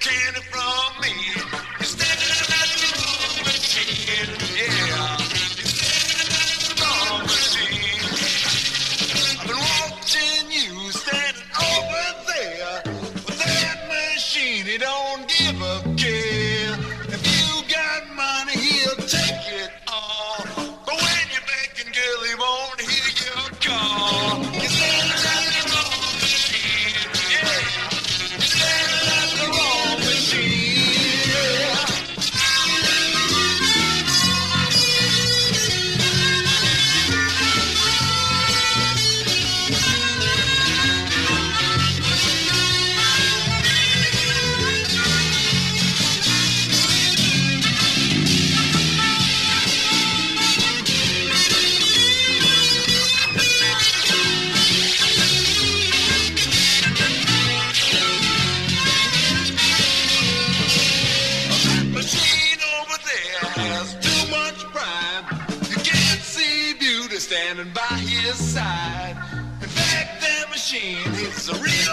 you from me. You're standing machine. Yeah. You're standing machine. I've been watching you standing over there with that machine. It don't standing by his side. And back that machine, he's a real